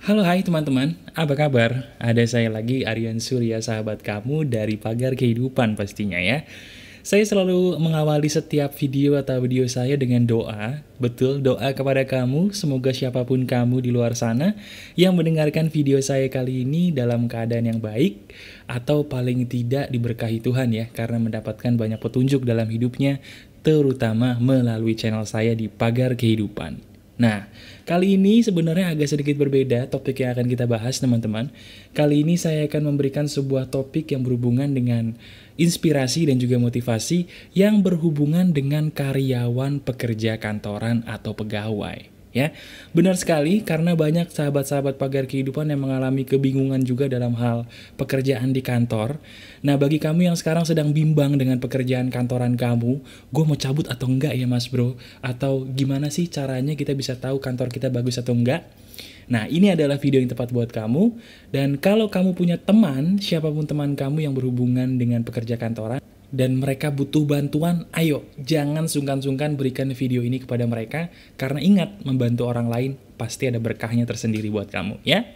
Halo hai teman-teman, apa kabar? Ada saya lagi Aryan Surya sahabat kamu dari Pagar Kehidupan pastinya ya. Saya selalu mengawali setiap video atau video saya dengan doa. Betul, doa kepada kamu, semoga siapa pun kamu di luar sana yang mendengarkan video saya kali ini dalam keadaan yang baik atau paling tidak diberkahi Tuhan ya karena mendapatkan banyak petunjuk dalam hidupnya terutama melalui channel saya di Pagar Kehidupan. Nah, kali ini sebenarnya agak sedikit berbeda topik yang akan kita bahas teman-teman. Kali ini saya akan memberikan sebuah topik yang berhubungan dengan inspirasi dan juga motivasi yang berhubungan dengan karyawan pekerja kantoran atau pegawai ya. Benar sekali karena banyak sahabat-sahabat pagar kehidupan yang mengalami kebingungan juga dalam hal pekerjaan di kantor. Nah, bagi kamu yang sekarang sedang bimbang dengan pekerjaan kantoran kamu, gue mau cabut atau enggak ya mas bro? Atau gimana sih caranya kita bisa tahu kantor kita bagus atau enggak? Nah, ini adalah video yang tepat buat kamu. Dan kalau kamu punya teman, siapa pun teman kamu yang berhubungan dengan pekerja kantoran, dan mereka butuh bantuan, ayo jangan sungkan-sungkan berikan video ini kepada mereka karena ingat membantu orang lain pasti ada berkahnya tersendiri buat kamu ya.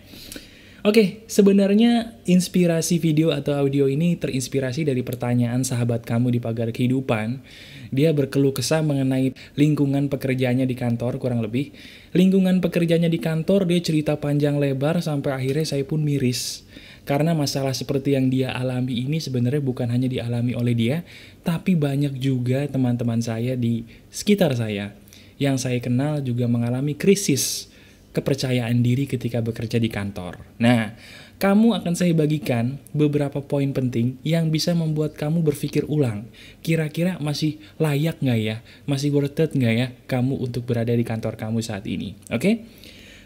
Oke, sebenarnya inspirasi video atau audio ini terinspirasi dari pertanyaan sahabat kamu di pagar kehidupan. Dia berkeluh kesah mengenai lingkungan pekerjaannya di kantor kurang lebih. Lingkungan pekerjaannya di kantor dia cerita panjang lebar sampai akhirnya saya pun miris. Karena masalah seperti yang dia alami ini sebenarnya bukan hanya dialami oleh dia, tapi banyak juga teman-teman saya di sekitar saya yang saya kenal juga mengalami krisis kepercayaan diri ketika bekerja di kantor. Nah, kamu akan saya bagikan beberapa poin penting yang bisa membuat kamu berpikir ulang. Kira-kira masih layak nggak ya? Masih worth it nggak ya kamu untuk berada di kantor kamu saat ini? Oke?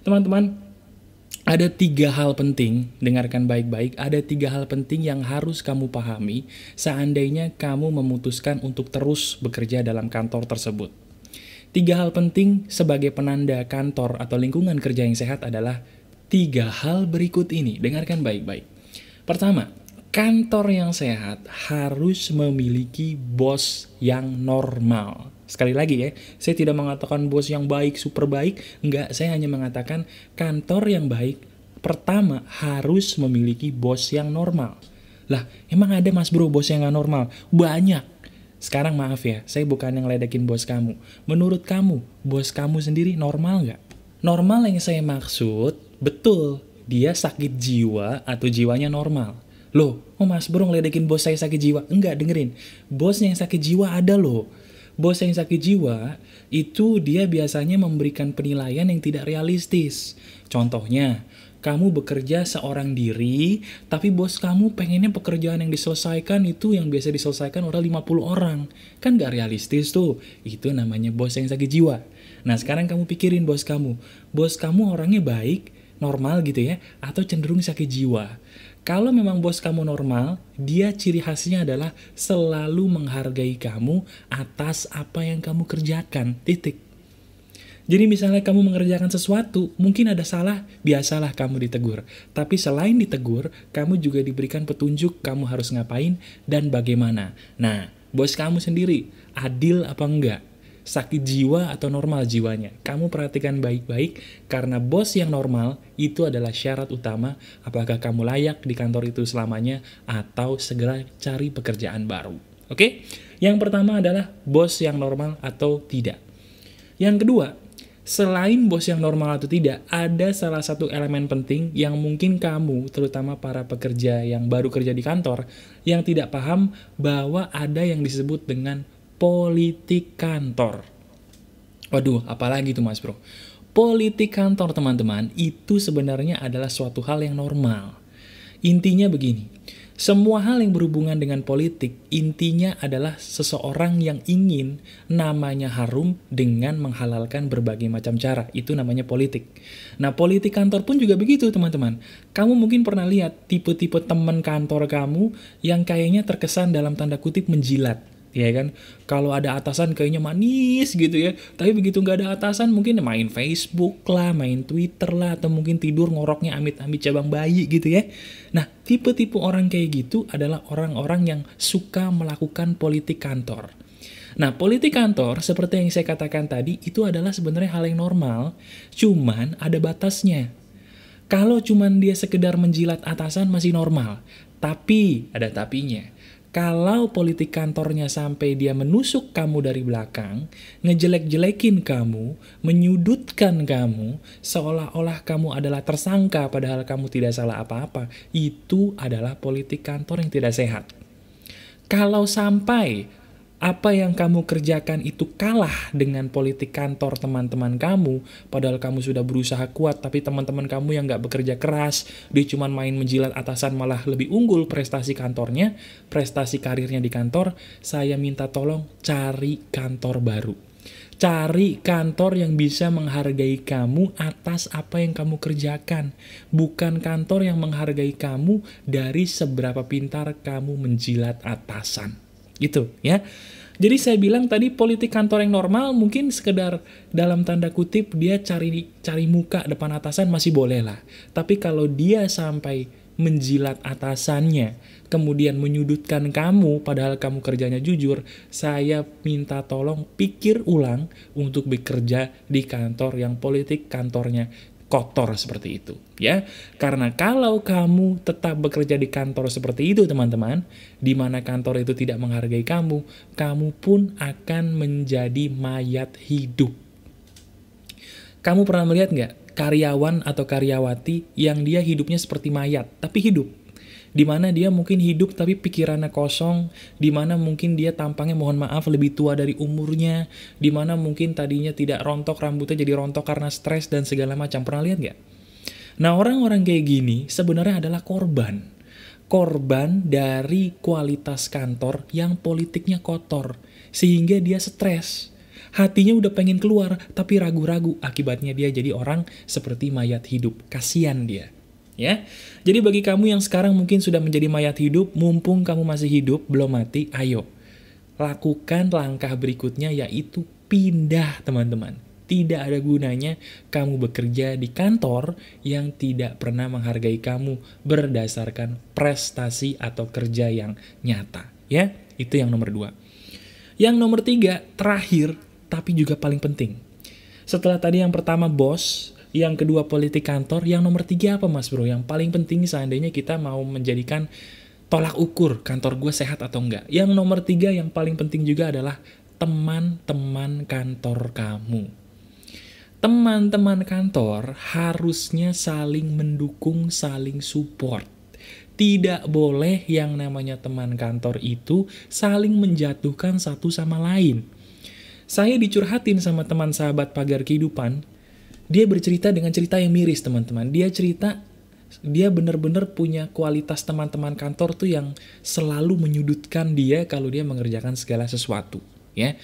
Teman-teman, ada tiga hal penting, dengarkan baik-baik, ada tiga hal penting yang harus kamu pahami seandainya kamu memutuskan untuk terus bekerja dalam kantor tersebut. Tiga hal penting sebagai penanda kantor atau lingkungan kerja yang sehat adalah tiga hal berikut ini, dengarkan baik-baik. Pertama, kantor yang sehat harus memiliki bos yang normal. Sekali lagi ya, saya tidak mengatakan bos yang baik, super baik. Enggak, saya hanya mengatakan kantor yang baik pertama harus memiliki bos yang normal. Lah, emang ada mas bro bos yang gak normal? Banyak. Sekarang maaf ya, saya bukan yang ledekin bos kamu. Menurut kamu, bos kamu sendiri normal nggak? Normal yang saya maksud, betul, dia sakit jiwa atau jiwanya normal. Loh, oh mas bro ngeledekin bos saya sakit jiwa? Enggak, dengerin. Bos yang sakit jiwa ada loh Bos yang sakit jiwa itu dia biasanya memberikan penilaian yang tidak realistis. Contohnya, kamu bekerja seorang diri, tapi bos kamu pengennya pekerjaan yang diselesaikan itu yang biasa diselesaikan oleh 50 orang. Kan gak realistis tuh. Itu namanya bos yang sakit jiwa. Nah sekarang kamu pikirin bos kamu. Bos kamu orangnya baik, normal gitu ya, atau cenderung sakit jiwa. Kalau memang bos kamu normal, dia ciri khasnya adalah selalu menghargai kamu atas apa yang kamu kerjakan. Titik. Jadi misalnya kamu mengerjakan sesuatu, mungkin ada salah, biasalah kamu ditegur. Tapi selain ditegur, kamu juga diberikan petunjuk kamu harus ngapain dan bagaimana. Nah, bos kamu sendiri, adil apa enggak? Sakit jiwa atau normal jiwanya. Kamu perhatikan baik-baik, karena bos yang normal itu adalah syarat utama apakah kamu layak di kantor itu selamanya atau segera cari pekerjaan baru. Oke? Yang pertama adalah bos yang normal atau tidak. Yang kedua, selain bos yang normal atau tidak, ada salah satu elemen penting yang mungkin kamu, terutama para pekerja yang baru kerja di kantor, yang tidak paham bahwa ada yang disebut dengan politik kantor. Waduh, apalagi itu mas bro? Politik kantor teman-teman itu sebenarnya adalah suatu hal yang normal. Intinya begini, semua hal yang berhubungan dengan politik intinya adalah seseorang yang ingin namanya harum dengan menghalalkan berbagai macam cara. Itu namanya politik. Nah, politik kantor pun juga begitu, teman-teman. Kamu mungkin pernah lihat tipe-tipe teman kantor kamu yang kayaknya terkesan dalam tanda kutip menjilat ya kan kalau ada atasan kayaknya manis gitu ya tapi begitu nggak ada atasan mungkin main Facebook lah main Twitter lah atau mungkin tidur ngoroknya amit-amit cabang bayi gitu ya nah tipe-tipe orang kayak gitu adalah orang-orang yang suka melakukan politik kantor Nah, politik kantor, seperti yang saya katakan tadi, itu adalah sebenarnya hal yang normal, cuman ada batasnya. Kalau cuman dia sekedar menjilat atasan masih normal. Tapi, ada tapinya. Kalau politik kantornya sampai dia menusuk kamu dari belakang, ngejelek-jelekin kamu, menyudutkan kamu, seolah-olah kamu adalah tersangka padahal kamu tidak salah apa-apa, itu adalah politik kantor yang tidak sehat. Kalau sampai apa yang kamu kerjakan itu kalah dengan politik kantor teman-teman kamu, padahal kamu sudah berusaha kuat, tapi teman-teman kamu yang nggak bekerja keras, dia cuma main menjilat atasan malah lebih unggul prestasi kantornya, prestasi karirnya di kantor, saya minta tolong cari kantor baru. Cari kantor yang bisa menghargai kamu atas apa yang kamu kerjakan. Bukan kantor yang menghargai kamu dari seberapa pintar kamu menjilat atasan. Gitu ya. Jadi saya bilang tadi politik kantor yang normal mungkin sekedar dalam tanda kutip dia cari cari muka depan atasan masih boleh lah. Tapi kalau dia sampai menjilat atasannya, kemudian menyudutkan kamu padahal kamu kerjanya jujur, saya minta tolong pikir ulang untuk bekerja di kantor yang politik kantornya kotor seperti itu ya. Karena kalau kamu tetap bekerja di kantor seperti itu teman-teman di mana kantor itu tidak menghargai kamu kamu pun akan menjadi mayat hidup. Kamu pernah melihat nggak karyawan atau karyawati yang dia hidupnya seperti mayat tapi hidup di mana dia mungkin hidup tapi pikirannya kosong, di mana mungkin dia tampangnya mohon maaf lebih tua dari umurnya, di mana mungkin tadinya tidak rontok rambutnya jadi rontok karena stres dan segala macam. Pernah lihat nggak? Nah orang-orang kayak gini sebenarnya adalah korban. Korban dari kualitas kantor yang politiknya kotor. Sehingga dia stres. Hatinya udah pengen keluar, tapi ragu-ragu. Akibatnya dia jadi orang seperti mayat hidup. Kasian dia ya. Jadi bagi kamu yang sekarang mungkin sudah menjadi mayat hidup, mumpung kamu masih hidup, belum mati, ayo. Lakukan langkah berikutnya yaitu pindah teman-teman. Tidak ada gunanya kamu bekerja di kantor yang tidak pernah menghargai kamu berdasarkan prestasi atau kerja yang nyata. Ya, itu yang nomor dua. Yang nomor tiga, terakhir, tapi juga paling penting. Setelah tadi yang pertama bos, yang kedua politik kantor, yang nomor tiga apa mas bro? Yang paling penting seandainya kita mau menjadikan tolak ukur kantor gue sehat atau enggak. Yang nomor tiga yang paling penting juga adalah teman-teman kantor kamu. Teman-teman kantor harusnya saling mendukung, saling support. Tidak boleh yang namanya teman kantor itu saling menjatuhkan satu sama lain. Saya dicurhatin sama teman sahabat pagar kehidupan, dia bercerita dengan cerita yang miris teman-teman. Dia cerita dia benar-benar punya kualitas teman-teman kantor tuh yang selalu menyudutkan dia kalau dia mengerjakan segala sesuatu, ya.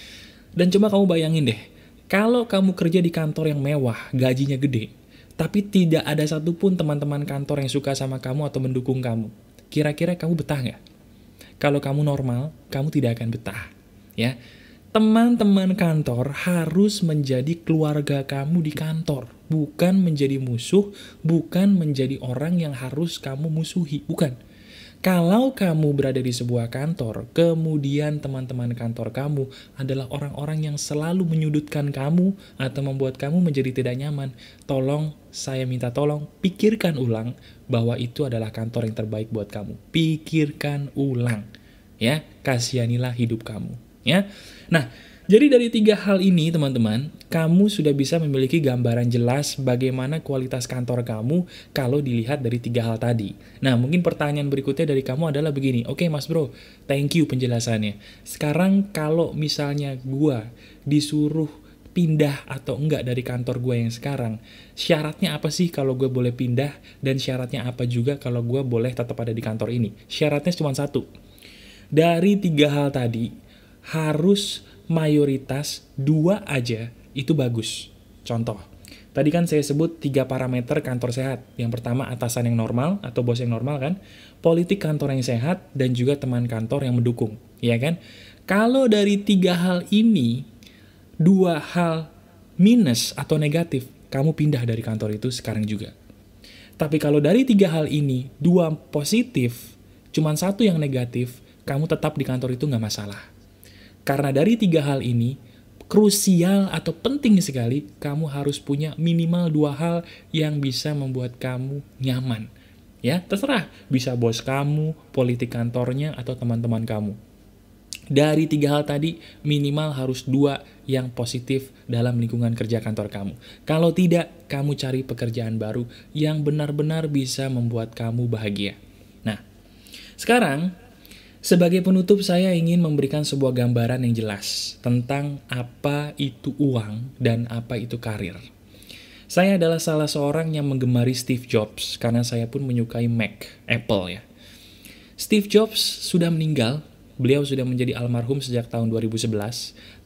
Dan coba kamu bayangin deh, kalau kamu kerja di kantor yang mewah, gajinya gede, tapi tidak ada satupun teman-teman kantor yang suka sama kamu atau mendukung kamu, kira-kira kamu betah nggak? Kalau kamu normal, kamu tidak akan betah, ya teman-teman kantor harus menjadi keluarga kamu di kantor, bukan menjadi musuh, bukan menjadi orang yang harus kamu musuhi, bukan. Kalau kamu berada di sebuah kantor, kemudian teman-teman kantor kamu adalah orang-orang yang selalu menyudutkan kamu atau membuat kamu menjadi tidak nyaman, tolong, saya minta tolong, pikirkan ulang bahwa itu adalah kantor yang terbaik buat kamu. Pikirkan ulang, ya, kasihanilah hidup kamu ya. Nah, jadi dari tiga hal ini teman-teman, kamu sudah bisa memiliki gambaran jelas bagaimana kualitas kantor kamu kalau dilihat dari tiga hal tadi. Nah, mungkin pertanyaan berikutnya dari kamu adalah begini, oke okay, mas bro, thank you penjelasannya. Sekarang kalau misalnya gua disuruh pindah atau enggak dari kantor gue yang sekarang, syaratnya apa sih kalau gue boleh pindah dan syaratnya apa juga kalau gue boleh tetap ada di kantor ini? Syaratnya cuma satu. Dari tiga hal tadi, harus mayoritas dua aja itu bagus. Contoh, tadi kan saya sebut tiga parameter kantor sehat. Yang pertama atasan yang normal atau bos yang normal kan, politik kantor yang sehat, dan juga teman kantor yang mendukung, ya kan? Kalau dari tiga hal ini, dua hal minus atau negatif, kamu pindah dari kantor itu sekarang juga. Tapi kalau dari tiga hal ini, dua positif, cuma satu yang negatif, kamu tetap di kantor itu nggak masalah. Karena dari tiga hal ini, krusial atau penting sekali, kamu harus punya minimal dua hal yang bisa membuat kamu nyaman. Ya, terserah. Bisa bos kamu, politik kantornya, atau teman-teman kamu. Dari tiga hal tadi, minimal harus dua yang positif dalam lingkungan kerja kantor kamu. Kalau tidak, kamu cari pekerjaan baru yang benar-benar bisa membuat kamu bahagia. Nah, sekarang sebagai penutup, saya ingin memberikan sebuah gambaran yang jelas tentang apa itu uang dan apa itu karir. Saya adalah salah seorang yang menggemari Steve Jobs karena saya pun menyukai Mac, Apple ya. Steve Jobs sudah meninggal, beliau sudah menjadi almarhum sejak tahun 2011,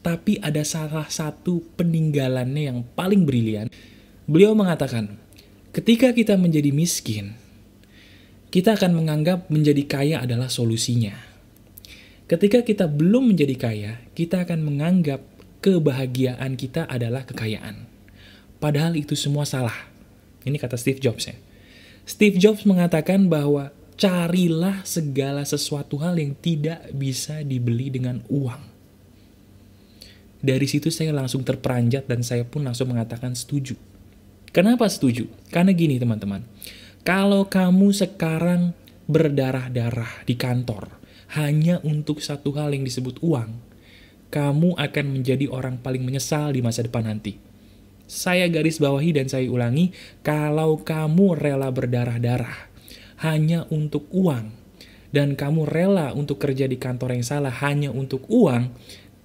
tapi ada salah satu peninggalannya yang paling brilian. Beliau mengatakan, ketika kita menjadi miskin, kita akan menganggap menjadi kaya adalah solusinya. Ketika kita belum menjadi kaya, kita akan menganggap kebahagiaan kita adalah kekayaan. Padahal itu semua salah. Ini kata Steve Jobs ya. Steve Jobs mengatakan bahwa carilah segala sesuatu hal yang tidak bisa dibeli dengan uang. Dari situ saya langsung terperanjat dan saya pun langsung mengatakan setuju. Kenapa setuju? Karena gini teman-teman, kalau kamu sekarang berdarah-darah di kantor, hanya untuk satu hal yang disebut uang, kamu akan menjadi orang paling menyesal di masa depan nanti. Saya garis bawahi dan saya ulangi, kalau kamu rela berdarah-darah hanya untuk uang, dan kamu rela untuk kerja di kantor yang salah hanya untuk uang,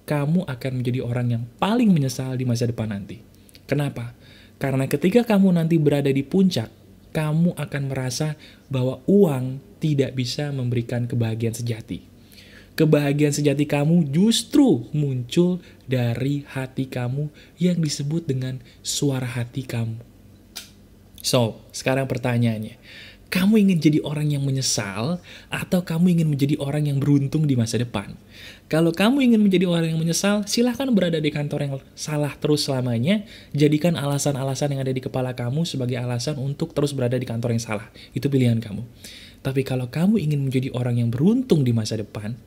kamu akan menjadi orang yang paling menyesal di masa depan nanti. Kenapa? Karena ketika kamu nanti berada di puncak, kamu akan merasa bahwa uang tidak bisa memberikan kebahagiaan sejati. Kebahagiaan sejati kamu justru muncul dari hati kamu yang disebut dengan suara hati kamu. So, sekarang pertanyaannya, kamu ingin jadi orang yang menyesal atau kamu ingin menjadi orang yang beruntung di masa depan? Kalau kamu ingin menjadi orang yang menyesal, silahkan berada di kantor yang salah terus selamanya. Jadikan alasan-alasan yang ada di kepala kamu sebagai alasan untuk terus berada di kantor yang salah. Itu pilihan kamu. Tapi kalau kamu ingin menjadi orang yang beruntung di masa depan,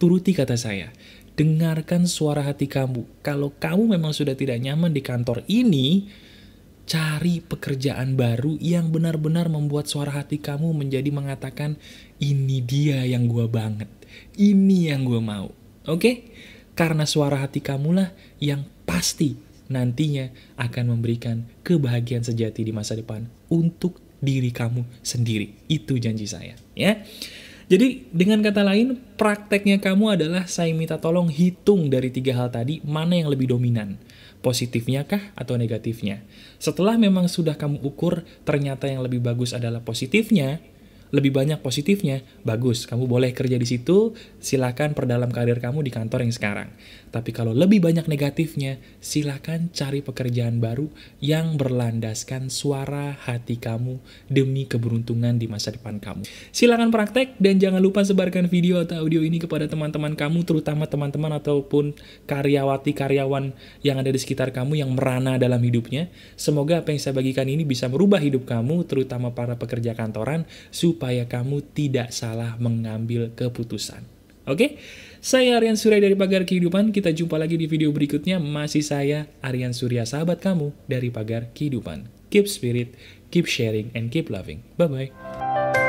turuti kata saya. Dengarkan suara hati kamu. Kalau kamu memang sudah tidak nyaman di kantor ini, Cari pekerjaan baru yang benar-benar membuat suara hati kamu menjadi mengatakan, ini dia yang gue banget, ini yang gue mau. Oke? Okay? Karena suara hati kamulah yang pasti nantinya akan memberikan kebahagiaan sejati di masa depan untuk diri kamu sendiri. Itu janji saya, ya. Jadi dengan kata lain, prakteknya kamu adalah saya minta tolong hitung dari tiga hal tadi, mana yang lebih dominan positifnya kah atau negatifnya. Setelah memang sudah kamu ukur ternyata yang lebih bagus adalah positifnya, lebih banyak positifnya, bagus, kamu boleh kerja di situ, silakan perdalam karir kamu di kantor yang sekarang. Tapi kalau lebih banyak negatifnya, silakan cari pekerjaan baru yang berlandaskan suara hati kamu demi keberuntungan di masa depan kamu. Silakan praktek dan jangan lupa sebarkan video atau audio ini kepada teman-teman kamu, terutama teman-teman ataupun karyawati-karyawan yang ada di sekitar kamu yang merana dalam hidupnya. Semoga apa yang saya bagikan ini bisa merubah hidup kamu, terutama para pekerja kantoran, supaya supaya kamu tidak salah mengambil keputusan. Oke? Saya Aryan Surya dari Pagar Kehidupan. Kita jumpa lagi di video berikutnya. Masih saya, Aryan Surya, sahabat kamu dari Pagar Kehidupan. Keep spirit, keep sharing, and keep loving. Bye-bye.